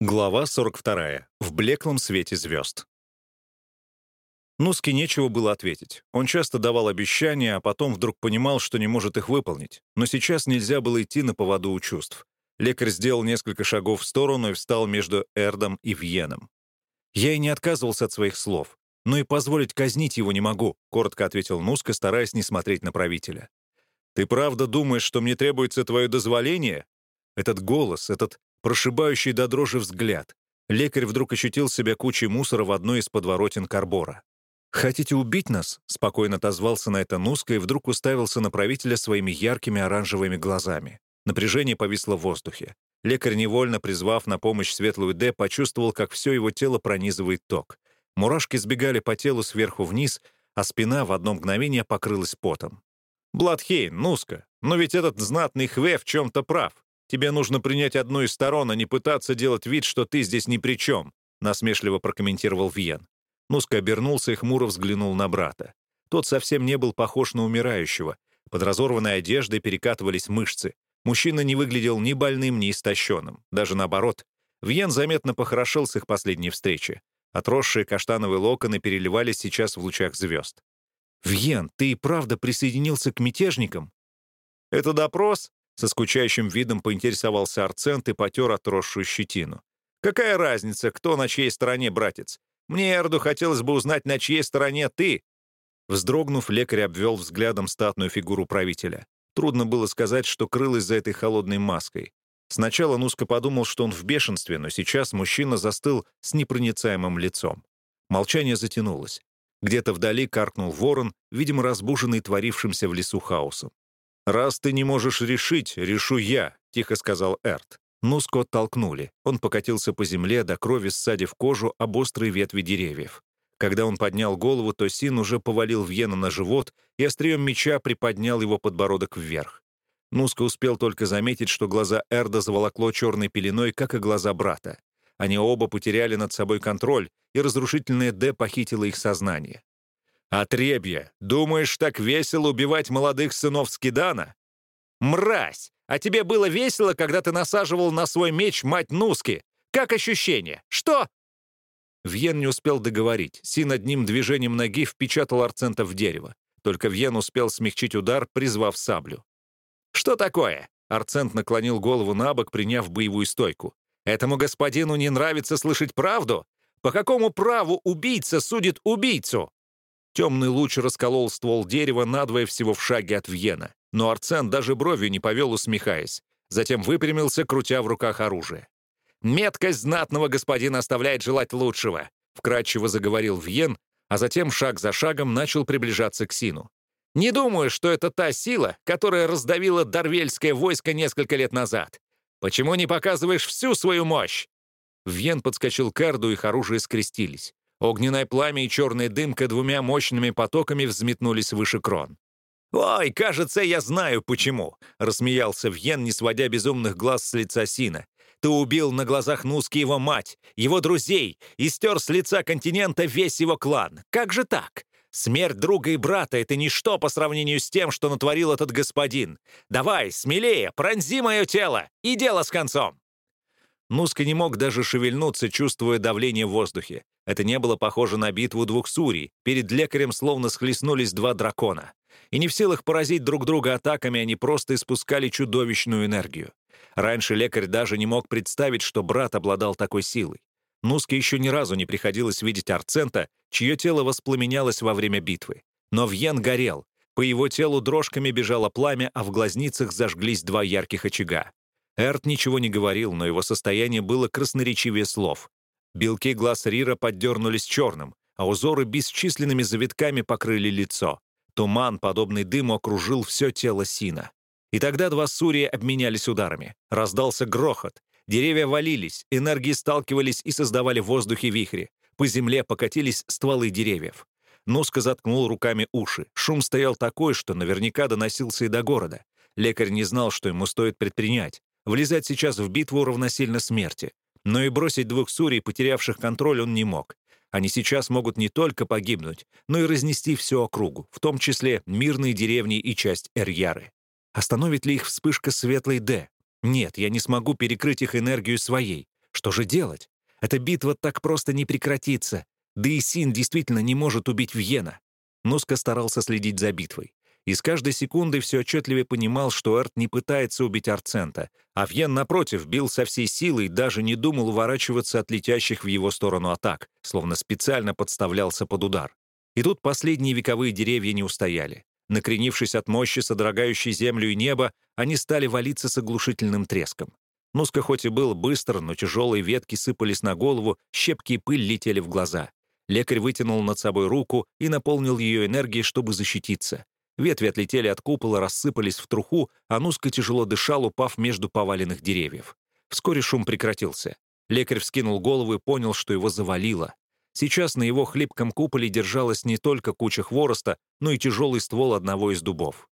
Глава 42. В блеклом свете звезд. Нуске нечего было ответить. Он часто давал обещания, а потом вдруг понимал, что не может их выполнить. Но сейчас нельзя было идти на поводу у чувств. Лекарь сделал несколько шагов в сторону и встал между Эрдом и Вьеном. «Я и не отказывался от своих слов, но и позволить казнить его не могу», — коротко ответил Нуска, стараясь не смотреть на правителя. «Ты правда думаешь, что мне требуется твое дозволение?» Этот голос, этот прошибающий до дрожи взгляд. Лекарь вдруг ощутил себя кучей мусора в одной из подворотен Карбора. «Хотите убить нас?» — спокойно отозвался на это Нуска и вдруг уставился на правителя своими яркими оранжевыми глазами. Напряжение повисло в воздухе. Лекарь, невольно призвав на помощь светлую Д, почувствовал, как все его тело пронизывает ток. Мурашки сбегали по телу сверху вниз, а спина в одно мгновение покрылась потом. «Бладхейн, Нуска, но ведь этот знатный Хве в чем-то прав. Тебе нужно принять одну из сторон, а не пытаться делать вид, что ты здесь ни при чем», — насмешливо прокомментировал Вьен. Нуска обернулся и хмуро взглянул на брата. Тот совсем не был похож на умирающего. Под разорванной одеждой перекатывались мышцы. Мужчина не выглядел ни больным, ни истощенным. Даже наоборот. Вьен заметно похорошел с их последней встречи. Отросшие каштановые локоны переливались сейчас в лучах звезд. «Вьен, ты и правда присоединился к мятежникам?» «Это допрос?» Со скучающим видом поинтересовался Арцент и потер отросшую щетину. «Какая разница, кто на чьей стороне, братец? Мне, Эрду, хотелось бы узнать, на чьей стороне ты». Вздрогнув, лекарь обвел взглядом статную фигуру правителя. Трудно было сказать, что крылось за этой холодной маской. Сначала Нуска подумал, что он в бешенстве, но сейчас мужчина застыл с непроницаемым лицом. Молчание затянулось. Где-то вдали каркнул ворон, видимо, разбуженный творившимся в лесу хаосом. «Раз ты не можешь решить, решу я», — тихо сказал Эрт. Нуско оттолкнули. Он покатился по земле, до крови ссадив кожу об острые ветви деревьев. Когда он поднял голову, то Син уже повалил Вьена на живот и острием меча приподнял его подбородок вверх. Нуско успел только заметить, что глаза Эрда заволокло черной пеленой, как и глаза брата. Они оба потеряли над собой контроль, и разрушительное «Д» похитило их сознание. «Отребья! Думаешь, так весело убивать молодых сынов Скидана?» «Мразь! А тебе было весело, когда ты насаживал на свой меч мать Нуски? Как ощущение? Что?» Вьен не успел договорить. Син одним движением ноги впечатал Арцента в дерево. Только Вьен успел смягчить удар, призвав саблю. «Что такое?» Арцент наклонил голову на бок, приняв боевую стойку. «Этому господину не нравится слышать правду? По какому праву убийца судит убийцу?» Темный луч расколол ствол дерева надвое всего в шаге от Вьена, но Арцен даже бровью не повел, усмехаясь. Затем выпрямился, крутя в руках оружие. «Меткость знатного господина оставляет желать лучшего», — вкратчиво заговорил Вьен, а затем шаг за шагом начал приближаться к Сину. «Не думаю, что это та сила, которая раздавила Дарвельское войско несколько лет назад. Почему не показываешь всю свою мощь?» Вьен подскочил к Эрду, их оружие скрестились. Огненное пламя и черная дымка двумя мощными потоками взметнулись выше крон. «Ой, кажется, я знаю, почему», — рассмеялся Вьен, не сводя безумных глаз с лица Сина. «Ты убил на глазах Нуски его мать, его друзей, и стер с лица континента весь его клан. Как же так? Смерть друга и брата — это ничто по сравнению с тем, что натворил этот господин. Давай, смелее, пронзи мое тело, и дело с концом!» Нуска не мог даже шевельнуться, чувствуя давление в воздухе. Это не было похоже на битву двух сурий. Перед лекарем словно схлестнулись два дракона. И не в силах поразить друг друга атаками, они просто испускали чудовищную энергию. Раньше лекарь даже не мог представить, что брат обладал такой силой. Нуске еще ни разу не приходилось видеть Арцента, чье тело воспламенялось во время битвы. Но Вьен горел. По его телу дрожками бежало пламя, а в глазницах зажглись два ярких очага. Эрт ничего не говорил, но его состояние было красноречивее слов. Белки глаз Рира поддернулись черным, а узоры бесчисленными завитками покрыли лицо. Туман, подобный дыму, окружил все тело Сина. И тогда два Сурия обменялись ударами. Раздался грохот. Деревья валились, энергии сталкивались и создавали в воздухе вихри. По земле покатились стволы деревьев. Нуска заткнул руками уши. Шум стоял такой, что наверняка доносился и до города. Лекарь не знал, что ему стоит предпринять. Влезать сейчас в битву равносильно смерти. Но и бросить двух сурей, потерявших контроль, он не мог. Они сейчас могут не только погибнуть, но и разнести всю округу, в том числе мирные деревни и часть Эрьяры. Остановит ли их вспышка светлой «Д»? Нет, я не смогу перекрыть их энергию своей. Что же делать? Эта битва так просто не прекратится. Да и Син действительно не может убить Вьена. Нуска старался следить за битвой. И с каждой секундой все отчетливее понимал, что Эрт не пытается убить Арцента, а Вьен, напротив, бил со всей силы и даже не думал уворачиваться от летящих в его сторону атак, словно специально подставлялся под удар. И тут последние вековые деревья не устояли. Накренившись от мощи, содрогающей землю и небо, они стали валиться с оглушительным треском. Нуска хоть и был быстр, но тяжелые ветки сыпались на голову, щепки и пыль летели в глаза. Лекарь вытянул над собой руку и наполнил ее энергией, чтобы защититься. Ветви отлетели от купола, рассыпались в труху, а Нуска тяжело дышал, упав между поваленных деревьев. Вскоре шум прекратился. Лекарь вскинул голову и понял, что его завалило. Сейчас на его хлипком куполе держалась не только куча хвороста, но и тяжелый ствол одного из дубов.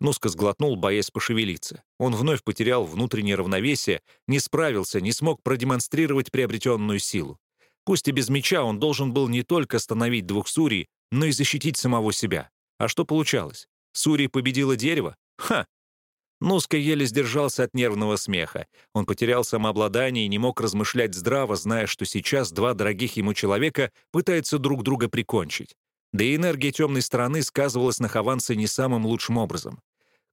Нуска сглотнул, боясь пошевелиться. Он вновь потерял внутреннее равновесие, не справился, не смог продемонстрировать приобретенную силу. Пусть и без меча он должен был не только остановить двух Сурий, но и защитить самого себя. А что получалось? Сурий победила дерево? Ха! Нуска еле сдержался от нервного смеха. Он потерял самообладание и не мог размышлять здраво, зная, что сейчас два дорогих ему человека пытаются друг друга прикончить. Да и энергия темной стороны сказывалась на Хованце не самым лучшим образом.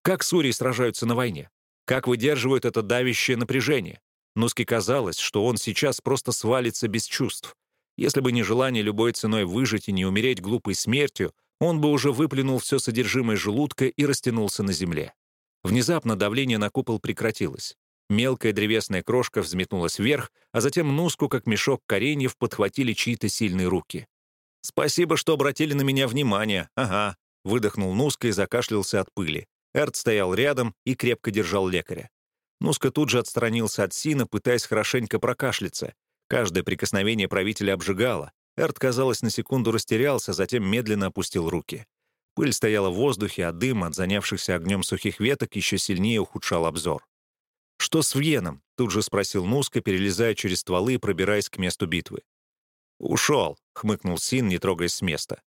Как Сурии сражаются на войне? Как выдерживают это давящее напряжение? Нуске казалось, что он сейчас просто свалится без чувств. Если бы не желание любой ценой выжить и не умереть глупой смертью, он бы уже выплюнул все содержимое желудка и растянулся на земле. Внезапно давление на купол прекратилось. Мелкая древесная крошка взметнулась вверх, а затем Нуску, как мешок кореньев, подхватили чьи-то сильные руки. «Спасибо, что обратили на меня внимание. Ага», — выдохнул Нуска и закашлялся от пыли. Эрт стоял рядом и крепко держал лекаря. Нуска тут же отстранился от Сина, пытаясь хорошенько прокашляться. Каждое прикосновение правителя обжигало. Эрт, казалось, на секунду растерялся, затем медленно опустил руки. Пыль стояла в воздухе, а дым от занявшихся огнем сухих веток еще сильнее ухудшал обзор. «Что с Вьеном?» — тут же спросил Нуска, перелезая через стволы и пробираясь к месту битвы. «Ушел», — хмыкнул Син, не трогаясь с места.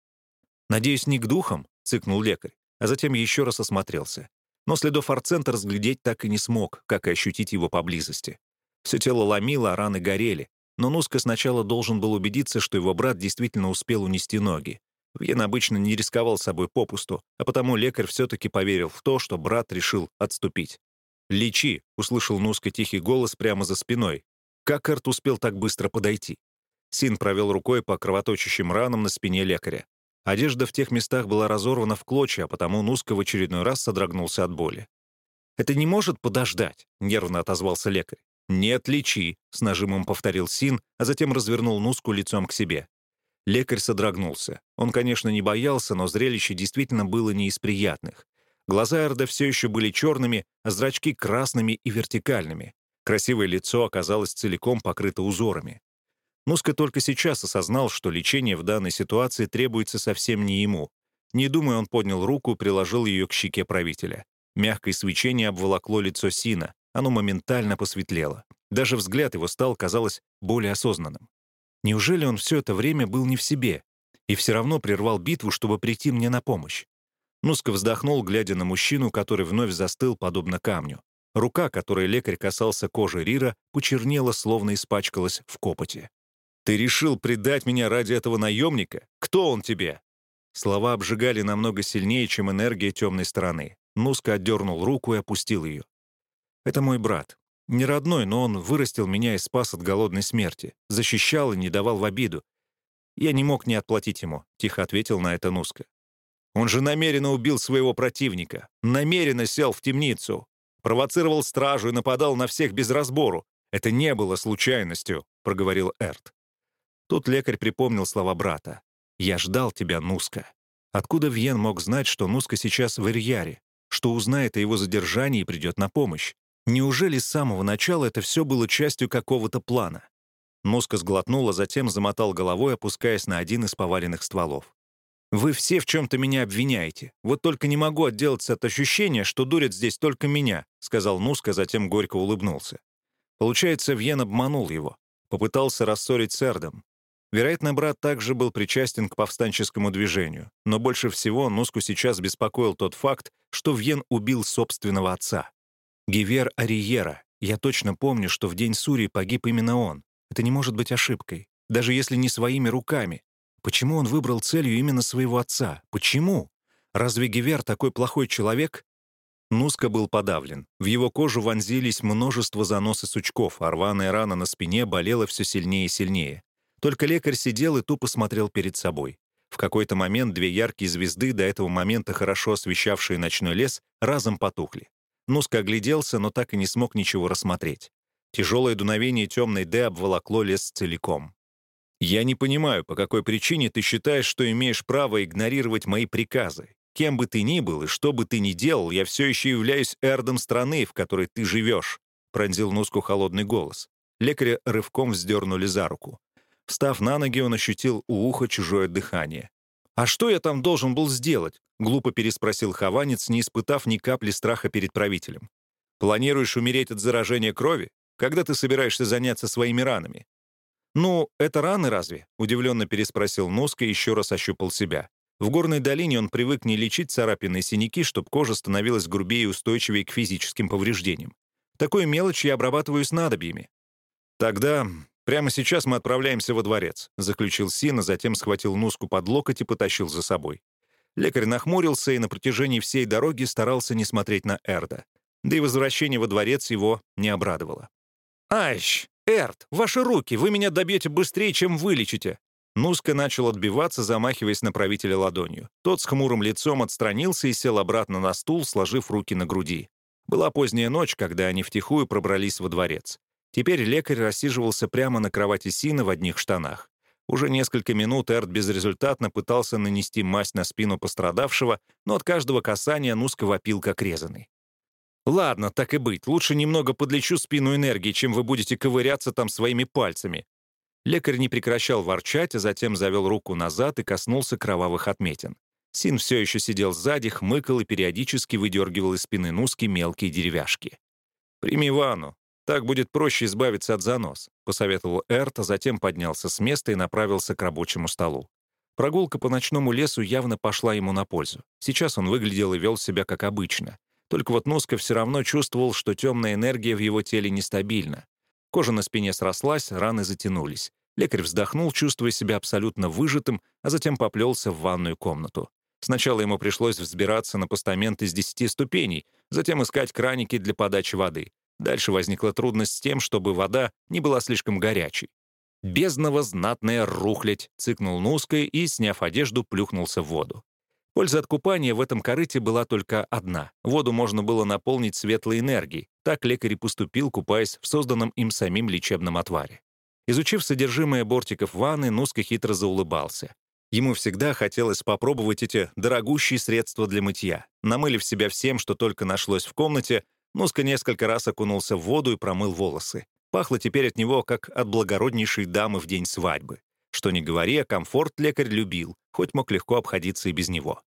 «Надеюсь, не к духам?» — цыкнул лекарь, а затем еще раз осмотрелся. Но следов Арцента разглядеть так и не смог, как и ощутить его поблизости. Все тело ломило, а раны горели. Но Нуска сначала должен был убедиться, что его брат действительно успел унести ноги. Вьен обычно не рисковал собой попусту, а потому лекарь все-таки поверил в то, что брат решил отступить. «Лечи!» — услышал Нуска тихий голос прямо за спиной. Как Эрт успел так быстро подойти? Син провел рукой по кровоточащим ранам на спине лекаря. Одежда в тех местах была разорвана в клочья, а потому Нуска в очередной раз содрогнулся от боли. «Это не может подождать», — нервно отозвался лекарь. «Нет, лечи», — с нажимом повторил Син, а затем развернул Нуску лицом к себе. Лекарь содрогнулся. Он, конечно, не боялся, но зрелище действительно было не из приятных. Глаза Эрда все еще были черными, а зрачки — красными и вертикальными. Красивое лицо оказалось целиком покрыто узорами. Нуска только сейчас осознал, что лечение в данной ситуации требуется совсем не ему. Не думая, он поднял руку, приложил ее к щеке правителя. Мягкое свечение обволокло лицо Сина. Оно моментально посветлело. Даже взгляд его стал, казалось, более осознанным. Неужели он все это время был не в себе и все равно прервал битву, чтобы прийти мне на помощь? Нуска вздохнул, глядя на мужчину, который вновь застыл, подобно камню. Рука, которой лекарь касался кожи Рира, почернела, словно испачкалась в копоте. «Ты решил предать меня ради этого наемника? Кто он тебе?» Слова обжигали намного сильнее, чем энергия темной стороны. Нуска отдернул руку и опустил ее. «Это мой брат. Не родной, но он вырастил меня и спас от голодной смерти. Защищал и не давал в обиду. Я не мог не отплатить ему», — тихо ответил на это Нуска. «Он же намеренно убил своего противника, намеренно сел в темницу, провоцировал стражу и нападал на всех без разбору. Это не было случайностью», — проговорил Эрт. Тут лекарь припомнил слова брата. «Я ждал тебя, Нуска». Откуда Вьен мог знать, что Нуска сейчас в Ирьяре, что узнает о его задержании и придет на помощь? Неужели с самого начала это все было частью какого-то плана? Нуска сглотнул, а затем замотал головой, опускаясь на один из поваленных стволов. «Вы все в чем-то меня обвиняете. Вот только не могу отделаться от ощущения, что дурят здесь только меня», — сказал Нуска, затем горько улыбнулся. Получается, Вьен обманул его. Попытался рассорить с Эрдом. Вероятно, брат также был причастен к повстанческому движению, но больше всего Нуску сейчас беспокоил тот факт, что Вьен убил собственного отца. Гивер Ариера. Я точно помню, что в день Сури погиб именно он. Это не может быть ошибкой, даже если не своими руками. Почему он выбрал целью именно своего отца? Почему? Разве Гивер такой плохой человек? Нуска был подавлен. В его кожу вонзились множество занос и сучков, а рваная рана на спине болела все сильнее и сильнее. Только лекарь сидел и тупо смотрел перед собой. В какой-то момент две яркие звезды, до этого момента хорошо освещавшие ночной лес, разом потухли. Нуска огляделся, но так и не смог ничего рассмотреть. Тяжелое дуновение темной «Д» обволокло лес целиком. «Я не понимаю, по какой причине ты считаешь, что имеешь право игнорировать мои приказы. Кем бы ты ни был и что бы ты ни делал, я все еще являюсь эрдом страны, в которой ты живешь», — пронзил Нуску холодный голос. Лекаря рывком вздернули за руку. Встав на ноги, он ощутил у уха чужое дыхание. «А что я там должен был сделать?» — глупо переспросил Хованец, не испытав ни капли страха перед правителем. «Планируешь умереть от заражения крови? Когда ты собираешься заняться своими ранами?» «Ну, это раны разве?» — удивленно переспросил Носка и еще раз ощупал себя. В горной долине он привык не лечить царапины и синяки, чтобы кожа становилась грубее и устойчивее к физическим повреждениям. Такую мелочь я обрабатываю снадобьями. Тогда «Прямо сейчас мы отправляемся во дворец», — заключил Син, а затем схватил Нуску под локоть и потащил за собой. Лекарь нахмурился и на протяжении всей дороги старался не смотреть на Эрда. Да и возвращение во дворец его не обрадовало. «Айщ! Эрд, ваши руки! Вы меня добьете быстрее, чем вылечите!» Нуска начал отбиваться, замахиваясь на правителя ладонью. Тот с хмурым лицом отстранился и сел обратно на стул, сложив руки на груди. Была поздняя ночь, когда они втихую пробрались во дворец. Теперь лекарь рассиживался прямо на кровати Сина в одних штанах. Уже несколько минут Эрт безрезультатно пытался нанести мазь на спину пострадавшего, но от каждого касания Нуска вопил, как резанный. «Ладно, так и быть. Лучше немного подлечу спину энергии, чем вы будете ковыряться там своими пальцами». Лекарь не прекращал ворчать, а затем завел руку назад и коснулся кровавых отметин. Син все еще сидел сзади, хмыкал и периодически выдергивал из спины Нуски мелкие деревяшки. «Прими ванну. «Так будет проще избавиться от занос», — посоветовал Эрт, а затем поднялся с места и направился к рабочему столу. Прогулка по ночному лесу явно пошла ему на пользу. Сейчас он выглядел и вел себя как обычно. Только вот Носка все равно чувствовал, что темная энергия в его теле нестабильна. Кожа на спине срослась, раны затянулись. Лекарь вздохнул, чувствуя себя абсолютно выжатым, а затем поплелся в ванную комнату. Сначала ему пришлось взбираться на постамент из десяти ступеней, затем искать краники для подачи воды. Дальше возникла трудность с тем, чтобы вода не была слишком горячей. «Бездного знатная рухлядь!» — цыкнул Нуской и, сняв одежду, плюхнулся в воду. Польза от купания в этом корыте была только одна. Воду можно было наполнить светлой энергией. Так лекарь поступил, купаясь в созданном им самим лечебном отваре. Изучив содержимое бортиков ванны, Нуска хитро заулыбался. Ему всегда хотелось попробовать эти дорогущие средства для мытья. Намылив себя всем, что только нашлось в комнате, Нуска несколько раз окунулся в воду и промыл волосы. Пахло теперь от него, как от благороднейшей дамы в день свадьбы. Что ни говори, а комфорт лекарь любил, хоть мог легко обходиться и без него.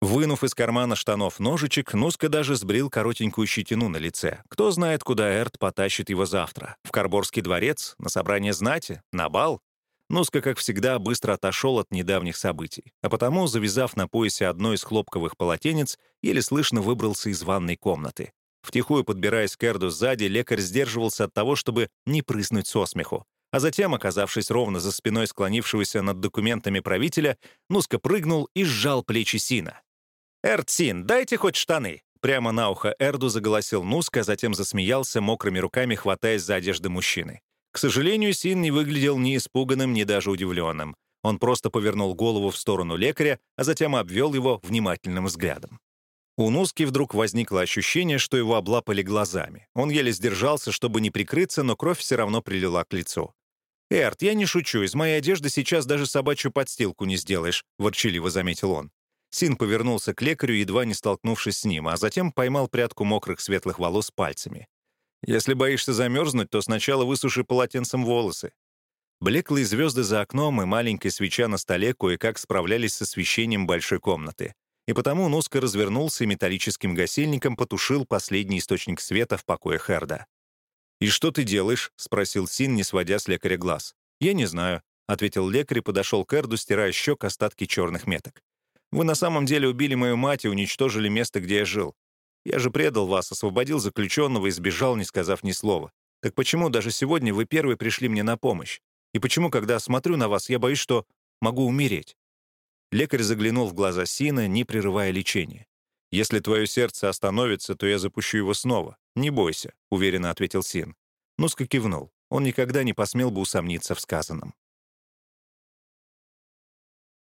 Вынув из кармана штанов ножичек, Нуска даже сбрил коротенькую щетину на лице. Кто знает, куда Эрт потащит его завтра. В Карборский дворец? На собрание знати? На бал? Нуска, как всегда, быстро отошел от недавних событий, а потому, завязав на поясе одно из хлопковых полотенец, еле слышно выбрался из ванной комнаты. Втихую подбираясь к Эрду сзади, лекарь сдерживался от того, чтобы не прыснуть со смеху. А затем, оказавшись ровно за спиной склонившегося над документами правителя, Нуска прыгнул и сжал плечи Сина. «Эрд Син, дайте хоть штаны!» Прямо на ухо Эрду заголосил Нуска, а затем засмеялся, мокрыми руками хватаясь за одежды мужчины. К сожалению, Син не выглядел ни испуганным, ни даже удивленным. Он просто повернул голову в сторону лекаря, а затем обвел его внимательным взглядом. У Нуски вдруг возникло ощущение, что его облапали глазами. Он еле сдержался, чтобы не прикрыться, но кровь все равно прилила к лицу. «Эрт, я не шучу, из моей одежды сейчас даже собачью подстилку не сделаешь», — ворчаливо заметил он. Син повернулся к лекарю, едва не столкнувшись с ним, а затем поймал прядку мокрых светлых волос пальцами. «Если боишься замерзнуть, то сначала высуши полотенцем волосы». Блеклые звезды за окном и маленькая свеча на столе кое-как справлялись с освещением большой комнаты и потому Нуска развернулся и металлическим гасильником потушил последний источник света в покое Херда. «И что ты делаешь?» — спросил Син, не сводя с лекаря глаз. «Я не знаю», — ответил лекарь и подошел к Эрду, стирая щек остатки черных меток. «Вы на самом деле убили мою мать и уничтожили место, где я жил. Я же предал вас, освободил заключенного и сбежал, не сказав ни слова. Так почему даже сегодня вы первый пришли мне на помощь? И почему, когда смотрю на вас, я боюсь, что могу умереть?» Лекарь заглянул в глаза Сина, не прерывая лечения. «Если твое сердце остановится, то я запущу его снова. Не бойся», — уверенно ответил Син. Нуска кивнул. Он никогда не посмел бы усомниться в сказанном.